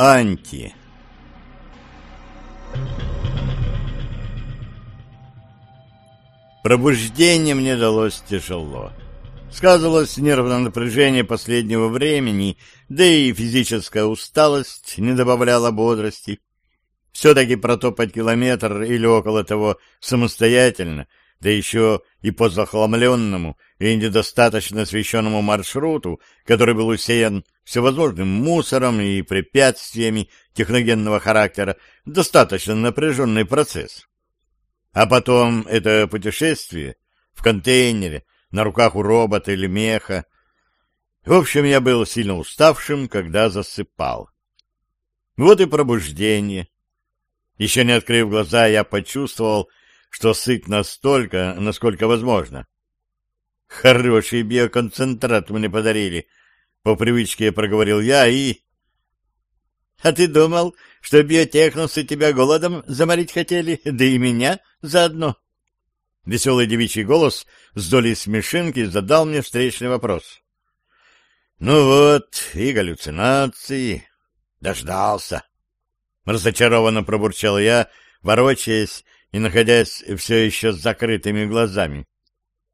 Анти Пробуждение мне далось тяжело. Сказывалось нервное напряжение последнего времени, да и физическая усталость не добавляла бодрости. Все-таки протопать километр или около того самостоятельно, да еще и по захламленному и недостаточно освещенному маршруту, который был усеян всевозможным мусором и препятствиями техногенного характера, достаточно напряженный процесс. А потом это путешествие в контейнере, на руках у робота или меха. В общем, я был сильно уставшим, когда засыпал. Вот и пробуждение. Еще не открыв глаза, я почувствовал, что сыт настолько, насколько возможно. Хороший биоконцентрат мне подарили — по привычке проговорил я и... — А ты думал, что биотехносы тебя голодом заморить хотели, да и меня заодно? Веселый девичий голос с долей смешинки задал мне встречный вопрос. — Ну вот, и галлюцинации. Дождался. Разочарованно пробурчал я, ворочаясь и находясь все еще с закрытыми глазами.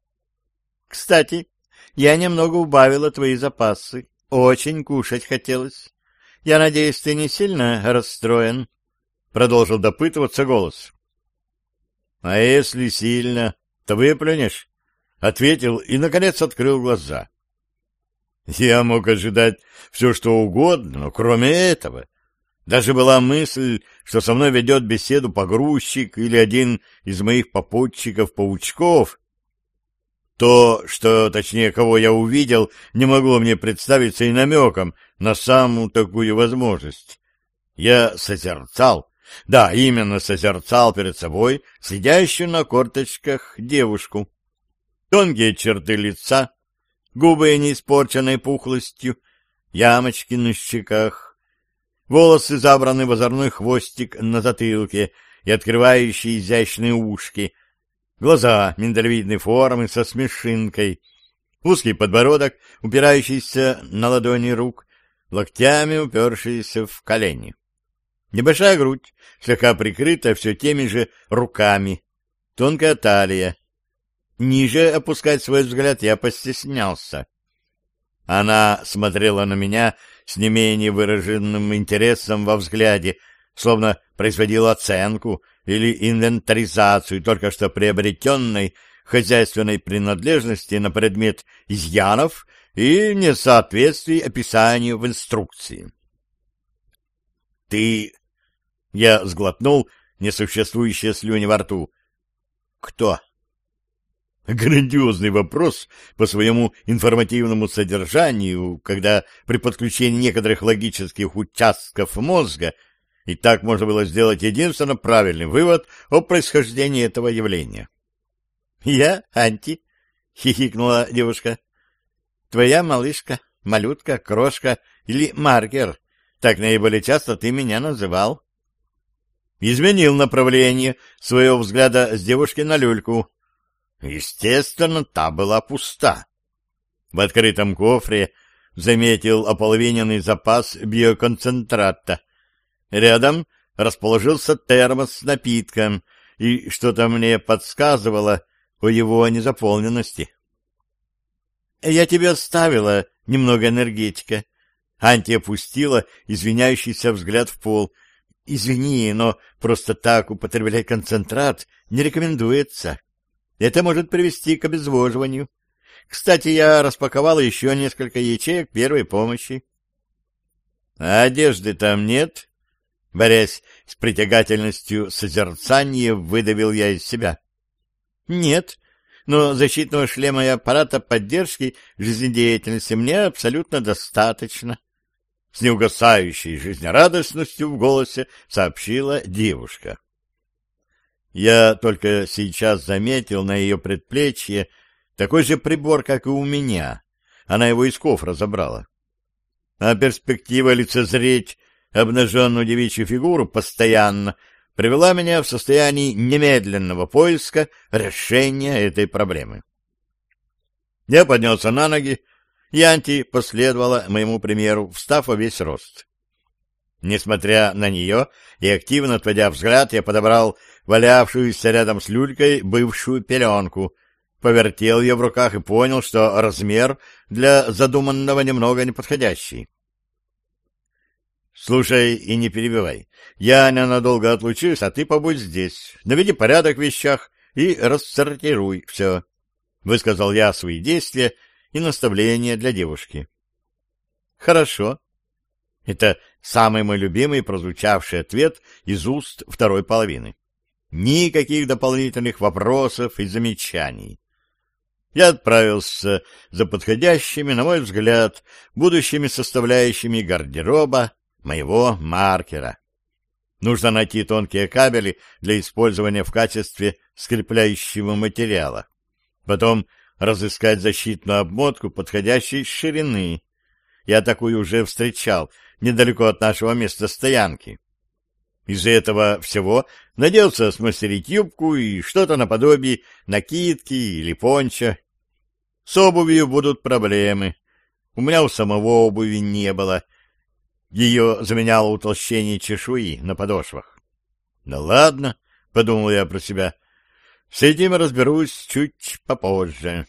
— Кстати, я немного убавила твои запасы. Очень кушать хотелось. Я надеюсь, ты не сильно расстроен? Продолжил допытываться голос. — А если сильно, то выплюнешь? — ответил и, наконец, открыл глаза. Я мог ожидать все, что угодно, но кроме этого. Даже была мысль, что со мной ведет беседу погрузчик или один из моих попутчиков-паучков, то, что, точнее, кого я увидел, не могло мне представиться и намеком на самую такую возможность. Я созерцал, да, именно созерцал перед собой сидящую на корточках девушку. Тонкие черты лица, губы не испорченной пухлостью, ямочки на щеках, волосы забраны в озорной хвостик на затылке и открывающие изящные ушки — глаза миндалевидной формы со смешинкой, узкий подбородок, упирающийся на ладони рук, локтями упершиеся в колени. Небольшая грудь, слегка прикрыта все теми же руками, тонкая талия. Ниже опускать свой взгляд я постеснялся. Она смотрела на меня с не менее выраженным интересом во взгляде, словно производила оценку или инвентаризацию только что приобретенной хозяйственной принадлежности на предмет изъянов и несоответствий описанию в инструкции. «Ты...» — я сглотнул несуществующие слюни во рту. «Кто?» Грандиозный вопрос по своему информативному содержанию, когда при подключении некоторых логических участков мозга и так можно было сделать единственно правильный вывод о происхождении этого явления. «Я Анти», — хихикнула девушка. «Твоя малышка, малютка, крошка или маркер. Так наиболее часто ты меня называл». Изменил направление своего взгляда с девушки на люльку. Естественно, та была пуста. В открытом кофре заметил ополовиненный запас биоконцентрата, Рядом расположился термос с напитком, и что-то мне подсказывало о его незаполненности. — Я тебе оставила немного энергетика. Анти опустила извиняющийся взгляд в пол. — Извини, но просто так употреблять концентрат не рекомендуется. Это может привести к обезвоживанию. Кстати, я распаковала еще несколько ячеек первой помощи. — А одежды там нет? Борясь с притягательностью созерцания выдавил я из себя. Нет, но защитного шлема и аппарата поддержки жизнедеятельности мне абсолютно достаточно. С неугасающей жизнерадостностью в голосе сообщила девушка. Я только сейчас заметил на ее предплечье такой же прибор, как и у меня. Она его из кофра забрала. А перспектива лицезреть обнаженную девичью фигуру постоянно привела меня в состояние немедленного поиска решения этой проблемы. Я поднялся на ноги, и Анти последовала моему примеру, встав во весь рост. Несмотря на нее и активно отводя взгляд, я подобрал валявшуюся рядом с люлькой бывшую пеленку, повертел ее в руках и понял, что размер для задуманного немного неподходящий. Слушай и не перебивай. Я ненадолго отлучусь, а ты побудь здесь. Наведи порядок в вещах и рассортируй все. Высказал я свои действия и наставления для девушки. Хорошо. Это самый мой любимый прозвучавший ответ из уст второй половины. Никаких дополнительных вопросов и замечаний. Я отправился за подходящими, на мой взгляд, будущими составляющими гардероба, моего маркера. Нужно найти тонкие кабели для использования в качестве скрепляющего материала. Потом разыскать защитную обмотку подходящей ширины. Я такую уже встречал недалеко от нашего места стоянки. Из-за этого всего надеялся смастерить юбку и что-то наподобие накидки или понча. С обувью будут проблемы. У меня у самого обуви не было, ее заменяло утолщение чешуи на подошвах. «Да ладно», — подумал я про себя, — «с этим разберусь чуть попозже».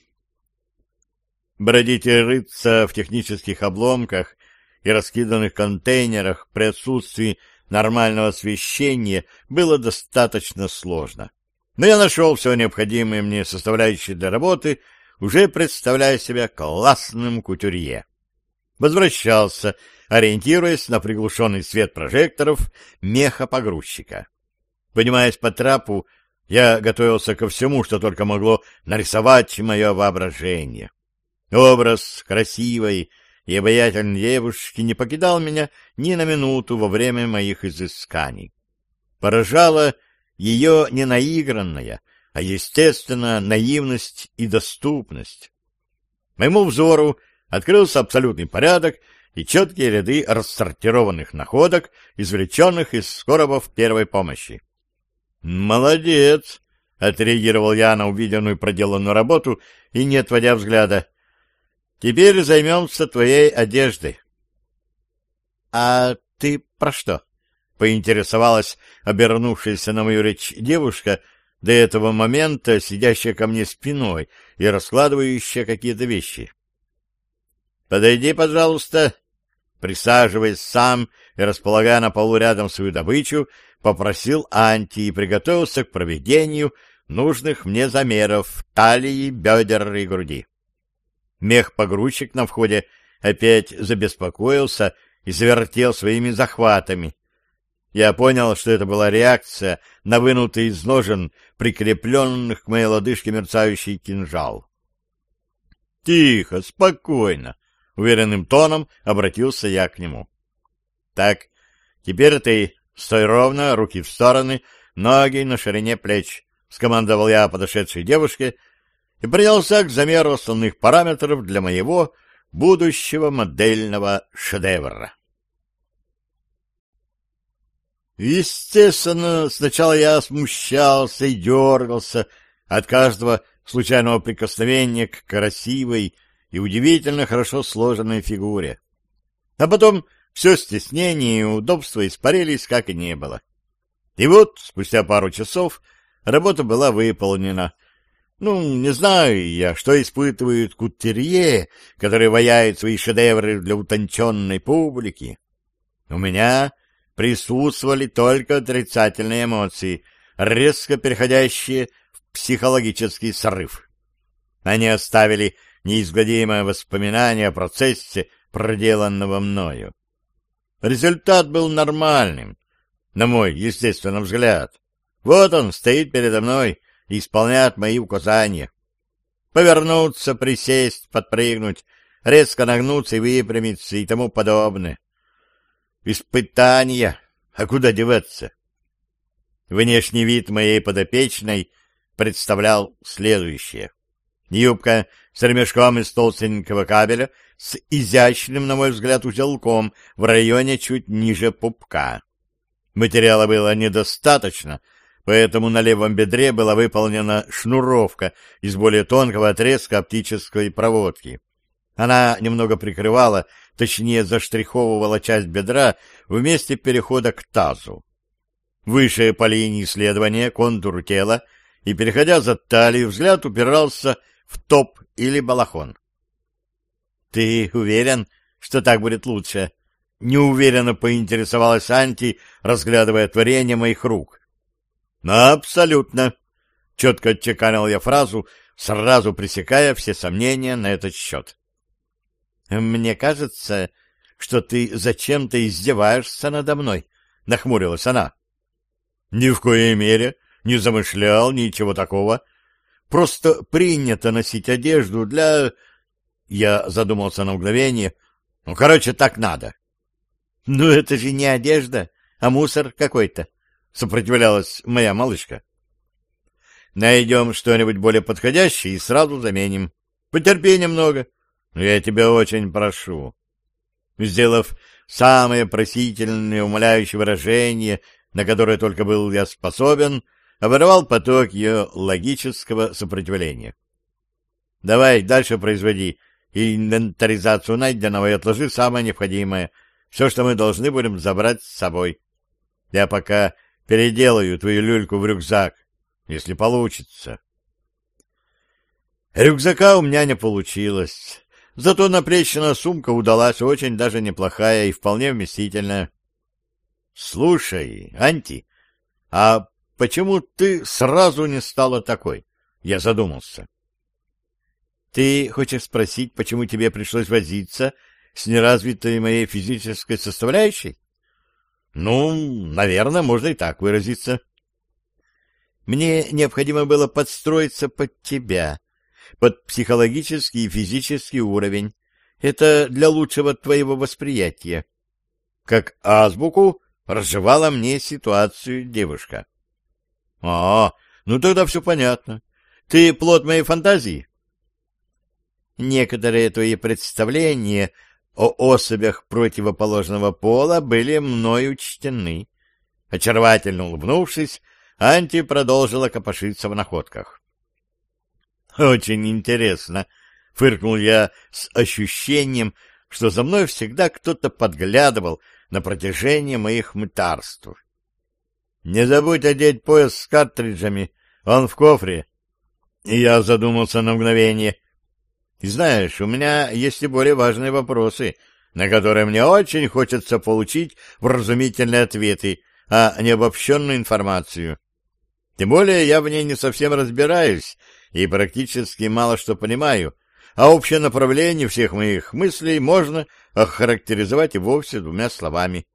Бродить и рыться в технических обломках и раскиданных контейнерах при отсутствии нормального освещения было достаточно сложно. Но я нашел все необходимые мне составляющие для работы, уже представляя себя классным кутюрье. Возвращался ориентируясь на приглушенный свет прожекторов меха погрузчика. Поднимаясь по трапу, я готовился ко всему, что только могло нарисовать мое воображение. Образ красивой и обаятельной девушки не покидал меня ни на минуту во время моих изысканий. Поражала ее не наигранная, а естественно наивность и доступность. Моему взору открылся абсолютный порядок и четкие ряды рассортированных находок, извлеченных из коробов первой помощи. «Молодец!» — отреагировал я на увиденную проделанную работу и не отводя взгляда. «Теперь займемся твоей одеждой». «А ты про что?» — поинтересовалась обернувшаяся на мою речь девушка, до этого момента сидящая ко мне спиной и раскладывающая какие-то вещи. «Подойди, пожалуйста», Присаживаясь сам и располагая на полу рядом свою добычу, попросил Анти и приготовился к проведению нужных мне замеров талии, бедер и груди. Мех-погрузчик на входе опять забеспокоился и завертел своими захватами. Я понял, что это была реакция на вынутый из ножен, прикрепленных к моей лодыжке мерцающий кинжал. — Тихо, спокойно, Уверенным тоном обратился я к нему. Так, теперь ты стой ровно, руки в стороны, ноги на ширине плеч, скомандовал я подошедшей девушке и принялся к замеру основных параметров для моего будущего модельного шедевра. Естественно, сначала я смущался и дергался от каждого случайного прикосновения к красивой, и удивительно хорошо сложенной фигуре. А потом все стеснение и удобство испарились, как и не было. И вот, спустя пару часов, работа была выполнена. Ну, не знаю я, что испытывают кутерье, которые ваяют свои шедевры для утонченной публики. У меня присутствовали только отрицательные эмоции, резко переходящие в психологический срыв. Они оставили неизгладимое воспоминание о процессе, проделанного мною. Результат был нормальным, на мой естественный взгляд. Вот он стоит передо мной и исполняет мои указания. Повернуться, присесть, подпрыгнуть, резко нагнуться и выпрямиться и тому подобное. Испытания. А куда деваться? Внешний вид моей подопечной представлял следующее. Юбка с ремешком из толстенького кабеля с изящным, на мой взгляд, узелком в районе чуть ниже пупка. Материала было недостаточно, поэтому на левом бедре была выполнена шнуровка из более тонкого отрезка оптической проводки. Она немного прикрывала, точнее заштриховывала часть бедра в месте перехода к тазу. Выше по линии исследования контуру тела и, переходя за талию, взгляд упирался в топ или балахон. — Ты уверен, что так будет лучше? — неуверенно поинтересовалась Анти, разглядывая творение моих рук. — Абсолютно. — четко отчеканил я фразу, сразу пресекая все сомнения на этот счет. — Мне кажется, что ты зачем-то издеваешься надо мной, — нахмурилась она. — Ни в коей мере не замышлял ничего такого. — Просто принято носить одежду для... Я задумался на мгновение. Ну, короче, так надо. — Ну, это же не одежда, а мусор какой-то, — сопротивлялась моя малышка. — Найдем что-нибудь более подходящее и сразу заменим. Потерпи немного. Но я тебя очень прошу. Сделав самое просительное, умоляющее выражение, на которое только был я способен, — оборвал поток ее логического сопротивления. Давай дальше производи инвентаризацию найденного и отложи самое необходимое, все, что мы должны будем забрать с собой. Я пока переделаю твою люльку в рюкзак, если получится. Рюкзака у меня не получилось, зато наплечная сумка удалась очень даже неплохая и вполне вместительная. — Слушай, Анти, а почему ты сразу не стала такой? Я задумался. Ты хочешь спросить, почему тебе пришлось возиться с неразвитой моей физической составляющей? Ну, наверное, можно и так выразиться. Мне необходимо было подстроиться под тебя, под психологический и физический уровень. Это для лучшего твоего восприятия. Как азбуку разжевала мне ситуацию девушка. — А, ну тогда все понятно. Ты плод моей фантазии? Некоторые твои представления о особях противоположного пола были мной учтены. Очаровательно улыбнувшись, Анти продолжила копошиться в находках. — Очень интересно, — фыркнул я с ощущением, что за мной всегда кто-то подглядывал на протяжении моих мытарств. Не забудь одеть пояс с картриджами, он в кофре. И я задумался на мгновение. Знаешь, у меня есть и более важные вопросы, на которые мне очень хочется получить вразумительные ответы, а не обобщенную информацию. Тем более я в ней не совсем разбираюсь и практически мало что понимаю, а общее направление всех моих мыслей можно охарактеризовать и вовсе двумя словами.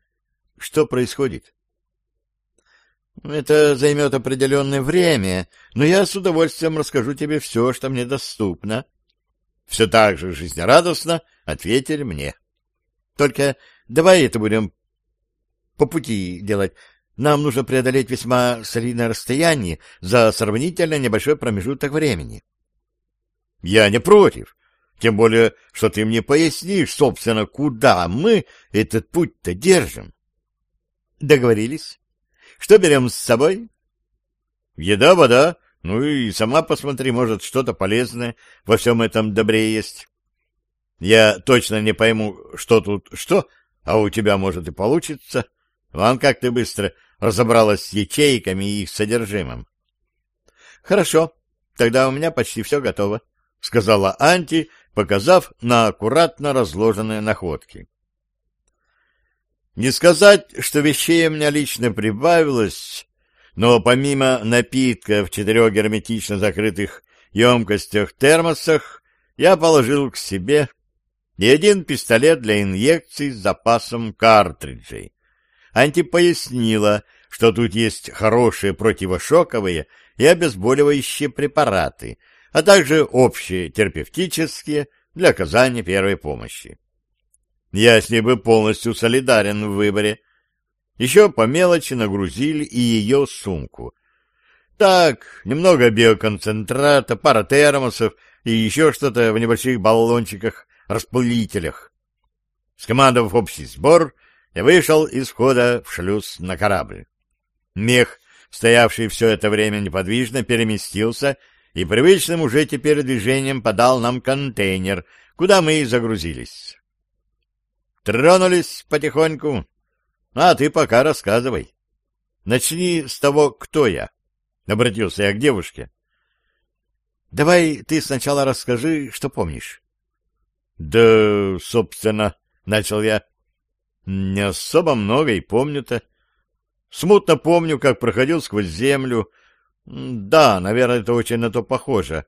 Что происходит? Это займет определенное время, но я с удовольствием расскажу тебе все, что мне доступно. Все так же жизнерадостно ответили мне. Только давай это будем по пути делать. Нам нужно преодолеть весьма солидное расстояние за сравнительно небольшой промежуток времени. Я не против. Тем более, что ты мне пояснишь, собственно, куда мы этот путь-то держим. Договорились. Что берем с собой? Еда, вода, ну и сама посмотри, может, что-то полезное во всем этом добре есть. Я точно не пойму, что тут что, а у тебя, может, и получится. Ван, как ты быстро разобралась с ячейками и их содержимым. — Хорошо, тогда у меня почти все готово, — сказала Анти, показав на аккуратно разложенные находки. Не сказать, что вещей у меня лично прибавилось, но помимо напитка в четырех герметично закрытых емкостях-термосах, я положил к себе и один пистолет для инъекций с запасом картриджей. Анти пояснила, что тут есть хорошие противошоковые и обезболивающие препараты, а также общие терапевтические для оказания первой помощи. Я с ней бы полностью солидарен в выборе. Еще по мелочи нагрузили и ее сумку. Так, немного биоконцентрата, пара термосов и еще что-то в небольших баллончиках-распылителях. Скомандовав общий сбор, я вышел из входа в шлюз на корабль. Мех, стоявший все это время неподвижно, переместился и привычным уже теперь движением подал нам контейнер, куда мы и загрузились. Тронулись потихоньку. А ты пока рассказывай. Начни с того, кто я. Обратился я к девушке. Давай ты сначала расскажи, что помнишь. Да, собственно, начал я. Не особо много и помню-то. Смутно помню, как проходил сквозь землю. Да, наверное, это очень на то похоже.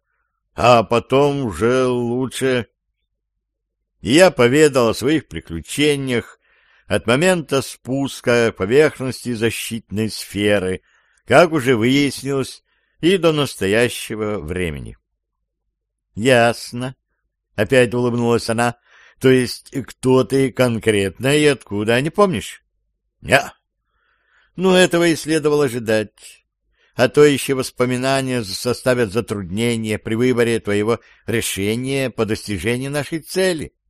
А потом уже лучше я поведал о своих приключениях от момента спуска поверхности защитной сферы, как уже выяснилось, и до настоящего времени. — Ясно. — опять улыбнулась она. — То есть кто ты конкретно и откуда, не помнишь? — Я. — Ну, этого и следовало ожидать. А то еще воспоминания составят затруднения при выборе твоего решения по достижению нашей цели. —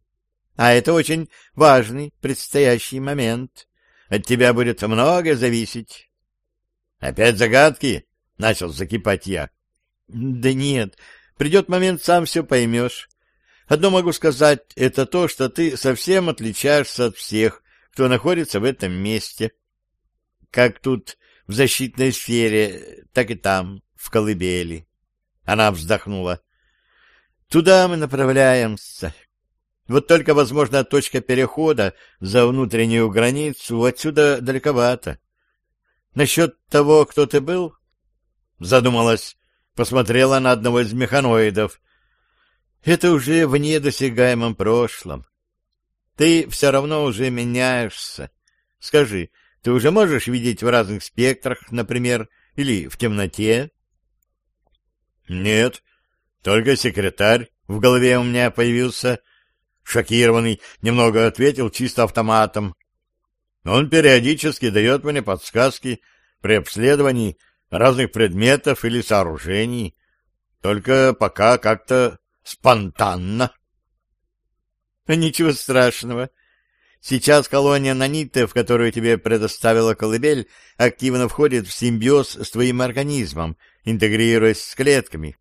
а это очень важный предстоящий момент. От тебя будет много зависеть. — Опять загадки? — начал закипать я. — Да нет, придет момент, сам все поймешь. Одно могу сказать, это то, что ты совсем отличаешься от всех, кто находится в этом месте. Как тут в защитной сфере, так и там, в колыбели. Она вздохнула. Туда мы направляемся, вот только, возможно, точка перехода за внутреннюю границу отсюда далековато. Насчет того, кто ты был? Задумалась, посмотрела на одного из механоидов. Это уже в недосягаемом прошлом. Ты все равно уже меняешься. Скажи, ты уже можешь видеть в разных спектрах, например, или в темноте? Нет, только секретарь в голове у меня появился — Шокированный немного ответил чисто автоматом. Он периодически дает мне подсказки при обследовании разных предметов или сооружений, только пока как-то спонтанно. Ничего страшного. Сейчас колония нанитов, которую тебе предоставила колыбель, активно входит в симбиоз с твоим организмом, интегрируясь с клетками.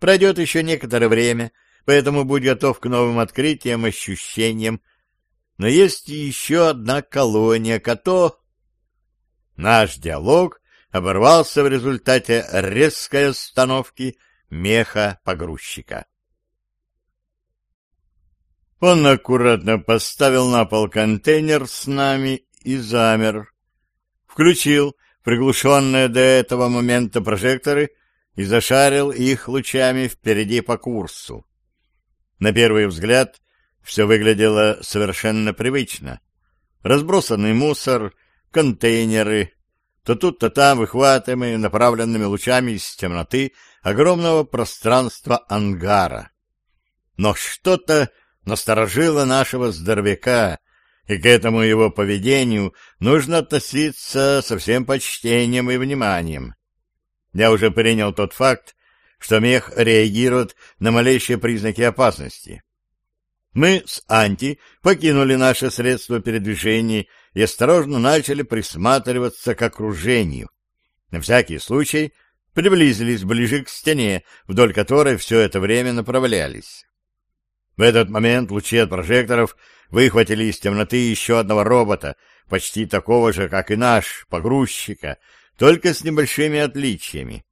Пройдет еще некоторое время, поэтому будь готов к новым открытиям, ощущениям. Но есть еще одна колония, кото... Наш диалог оборвался в результате резкой остановки меха-погрузчика. Он аккуратно поставил на пол контейнер с нами и замер. Включил приглушенные до этого момента прожекторы и зашарил их лучами впереди по курсу. На первый взгляд все выглядело совершенно привычно. Разбросанный мусор, контейнеры, то тут, то там выхватываемые направленными лучами из темноты огромного пространства ангара. Но что-то насторожило нашего здоровяка, и к этому его поведению нужно относиться со всем почтением и вниманием. Я уже принял тот факт, что мех реагирует на малейшие признаки опасности. Мы с Анти покинули наше средство передвижения и осторожно начали присматриваться к окружению. На всякий случай приблизились ближе к стене, вдоль которой все это время направлялись. В этот момент лучи от прожекторов выхватили из темноты еще одного робота, почти такого же, как и наш, погрузчика, только с небольшими отличиями.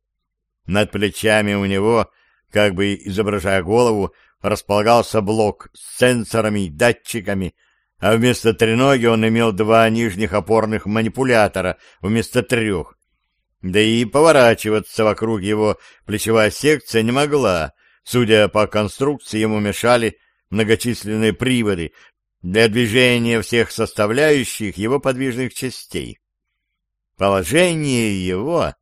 Над плечами у него, как бы изображая голову, располагался блок с сенсорами и датчиками, а вместо треноги он имел два нижних опорных манипулятора вместо трех. Да и поворачиваться вокруг его плечевая секция не могла. Судя по конструкции, ему мешали многочисленные приводы, для движения всех составляющих его подвижных частей. Положение его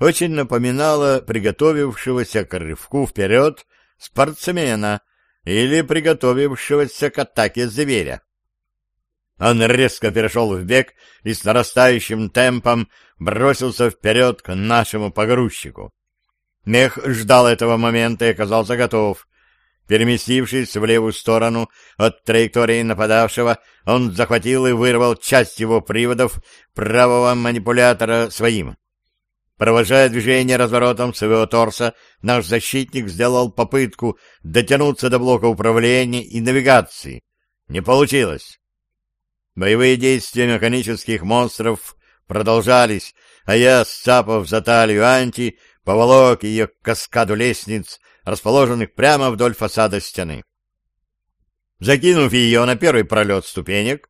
очень напоминало приготовившегося к рывку вперед спортсмена или приготовившегося к атаке зверя. Он резко перешел в бег и с нарастающим темпом бросился вперед к нашему погрузчику. Мех ждал этого момента и оказался готов. Переместившись в левую сторону от траектории нападавшего, он захватил и вырвал часть его приводов правого манипулятора своим. Провожая движение разворотом своего торса, наш защитник сделал попытку дотянуться до блока управления и навигации. Не получилось. Боевые действия механических монстров продолжались, а я, сцапав за талию Анти, поволок ее к каскаду лестниц, расположенных прямо вдоль фасада стены. Закинув ее на первый пролет ступенек,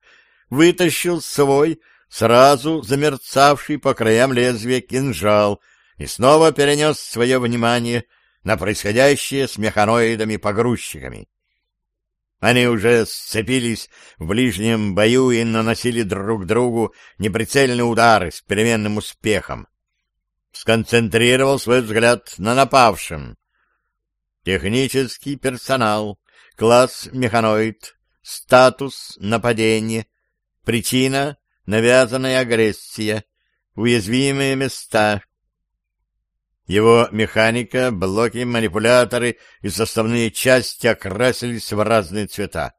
вытащил свой, сразу замерцавший по краям лезвия кинжал и снова перенес свое внимание на происходящее с механоидами-погрузчиками. Они уже сцепились в ближнем бою и наносили друг другу неприцельные удары с переменным успехом. Сконцентрировал свой взгляд на напавшем. Технический персонал, класс механоид, статус нападения, причина навязанная агрессия, уязвимые места. Его механика, блоки, манипуляторы и составные части окрасились в разные цвета.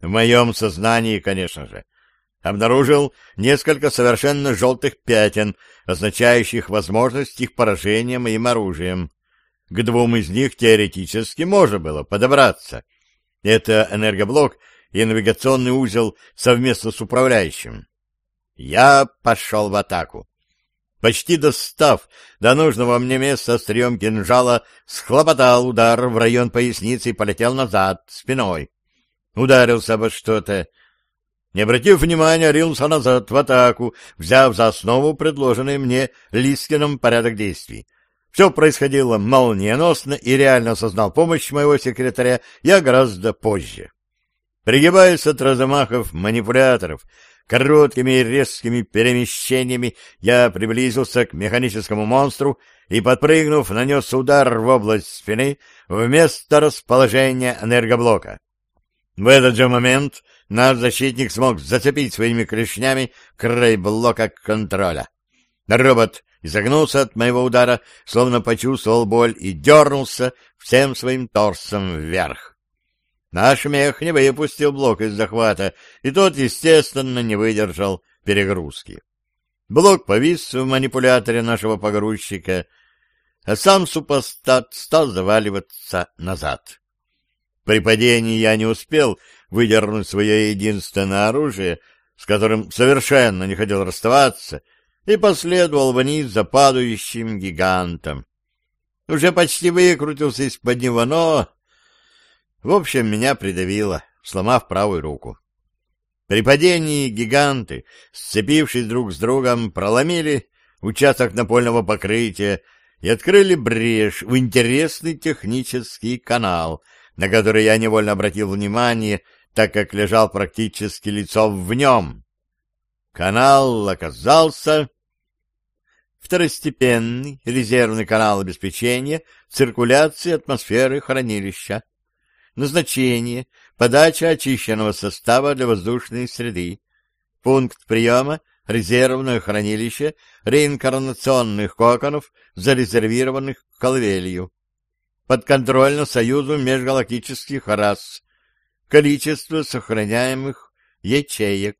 В моем сознании, конечно же. Обнаружил несколько совершенно желтых пятен, означающих возможность их поражения моим оружием. К двум из них теоретически можно было подобраться. Это энергоблок и навигационный узел совместно с управляющим. Я пошел в атаку. Почти достав до нужного мне места острием кинжала, схлопотал удар в район поясницы и полетел назад, спиной. Ударился обо что-то. Не обратив внимания, рился назад в атаку, взяв за основу предложенный мне Лискиным порядок действий. Все происходило молниеносно, и реально осознал помощь моего секретаря я гораздо позже. Пригибаясь от размахов манипуляторов, короткими резкими перемещениями я приблизился к механическому монстру и, подпрыгнув, нанес удар в область спины вместо расположения энергоблока. В этот же момент наш защитник смог зацепить своими клешнями край блока контроля. Робот изогнулся от моего удара, словно почувствовал боль и дернулся всем своим торсом вверх. Наш мех не выпустил блок из захвата, и тот, естественно, не выдержал перегрузки. Блок повис в манипуляторе нашего погрузчика, а сам супостат стал заваливаться назад. При падении я не успел выдернуть свое единственное оружие, с которым совершенно не хотел расставаться, и последовал вниз за падающим гигантом. Уже почти выкрутился из-под него, но... В общем, меня придавило, сломав правую руку. При падении гиганты, сцепившись друг с другом, проломили участок напольного покрытия и открыли брешь в интересный технический канал, на который я невольно обратил внимание, так как лежал практически лицом в нем. Канал оказался второстепенный резервный канал обеспечения циркуляции атмосферы хранилища. Назначение — подача очищенного состава для воздушной среды. Пункт приема — резервное хранилище реинкарнационных коконов, зарезервированных колвелью. Подконтрольно Союзу межгалактических рас. Количество сохраняемых ячеек.